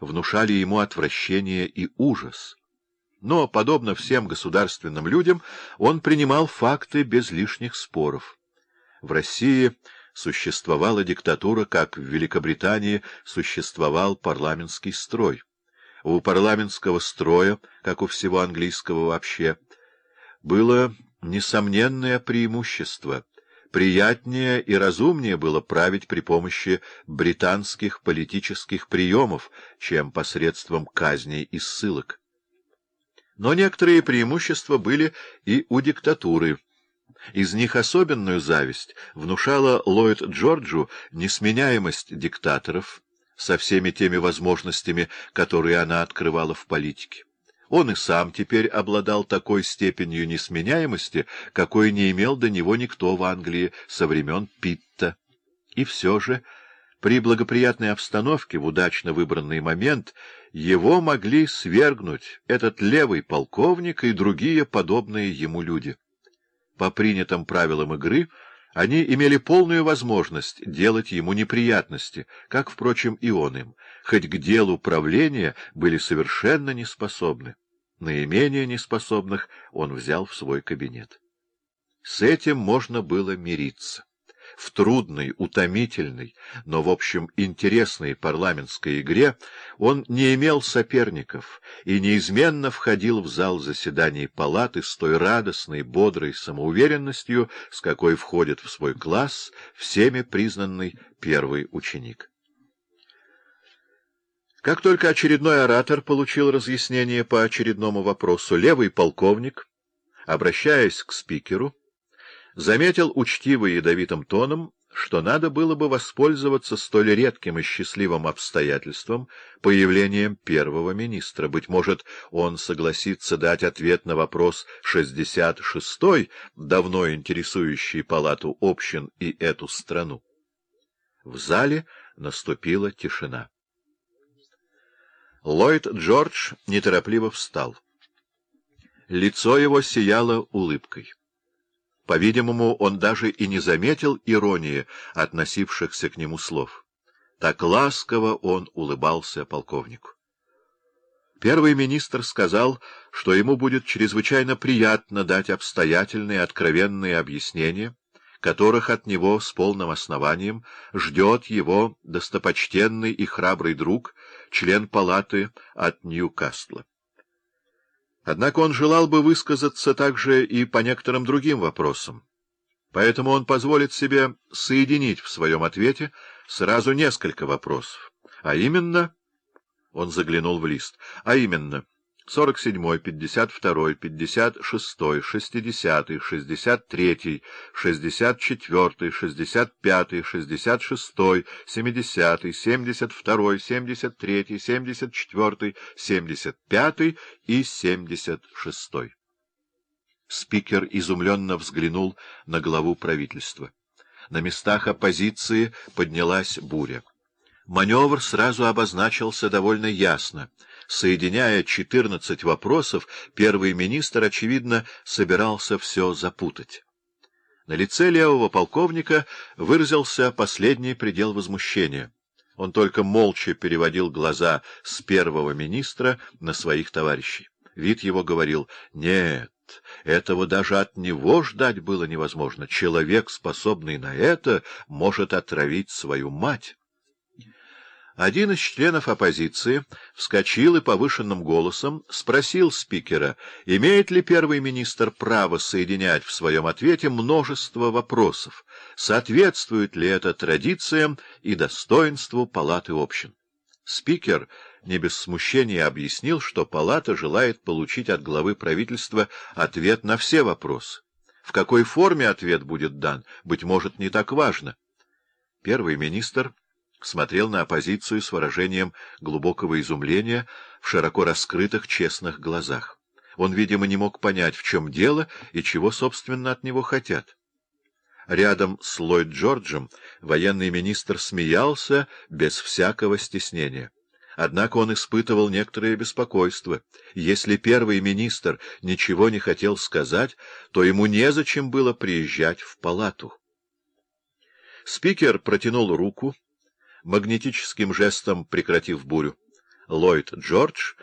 внушали ему отвращение и ужас. Но, подобно всем государственным людям, он принимал факты без лишних споров. В России существовала диктатура, как в Великобритании существовал парламентский строй. У парламентского строя, как у всего английского вообще, было несомненное преимущество. Приятнее и разумнее было править при помощи британских политических приемов, чем посредством казней и ссылок. Но некоторые преимущества были и у диктатуры. Из них особенную зависть внушала Ллойд Джорджу несменяемость диктаторов со всеми теми возможностями, которые она открывала в политике. Он и сам теперь обладал такой степенью несменяемости, какой не имел до него никто в Англии со времен Питта. И все же, при благоприятной обстановке, в удачно выбранный момент, его могли свергнуть этот левый полковник и другие подобные ему люди. По принятым правилам игры они имели полную возможность делать ему неприятности, как, впрочем, и он им, хоть к делу правления были совершенно неспособны. Наименее неспособных он взял в свой кабинет. С этим можно было мириться. В трудной, утомительной, но, в общем, интересной парламентской игре он не имел соперников и неизменно входил в зал заседаний палаты с той радостной, бодрой самоуверенностью, с какой входит в свой класс всеми признанный первый ученик. Как только очередной оратор получил разъяснение по очередному вопросу, левый полковник, обращаясь к спикеру, заметил учтиво и ядовитым тоном, что надо было бы воспользоваться столь редким и счастливым обстоятельством появлением первого министра. Быть может, он согласится дать ответ на вопрос 66-й, давно интересующий палату общин и эту страну. В зале наступила тишина. Ллойд Джордж неторопливо встал. Лицо его сияло улыбкой. По-видимому, он даже и не заметил иронии относившихся к нему слов. Так ласково он улыбался полковнику. Первый министр сказал, что ему будет чрезвычайно приятно дать обстоятельные, откровенные объяснения, которых от него с полным основанием ждет его достопочтенный и храбрый друг — член палаты от Ньюкасла. Однако он желал бы высказаться также и по некоторым другим вопросам. Поэтому он позволит себе соединить в своем ответе сразу несколько вопросов. А именно... Он заглянул в лист. А именно... 47, 52, 56, 60, 63, 64, 65, 66, 70, 72, 73, 74, 75 и 76. Спикер изумленно взглянул на главу правительства. На местах оппозиции поднялась буря. Маневр сразу обозначился довольно ясно — Соединяя четырнадцать вопросов, первый министр, очевидно, собирался все запутать. На лице левого полковника выразился последний предел возмущения. Он только молча переводил глаза с первого министра на своих товарищей. Вид его говорил «Нет». Этого даже от него ждать было невозможно. Человек, способный на это, может отравить свою мать. Один из членов оппозиции вскочил и повышенным голосом спросил спикера, имеет ли первый министр право соединять в своем ответе множество вопросов, соответствует ли это традициям и достоинству палаты общин. Спикер не без смущения объяснил, что палата желает получить от главы правительства ответ на все вопросы. В какой форме ответ будет дан, быть может, не так важно. Первый министр смотрел на оппозицию с выражением глубокого изумления в широко раскрытых честных глазах. Он, видимо, не мог понять, в чем дело и чего, собственно, от него хотят. Рядом с Ллойд Джорджем военный министр смеялся без всякого стеснения. Однако он испытывал некоторое беспокойство. Если первый министр ничего не хотел сказать, то ему незачем было приезжать в палату. Спикер протянул руку, магнетическим жестом прекратив бурю. Ллойд Джордж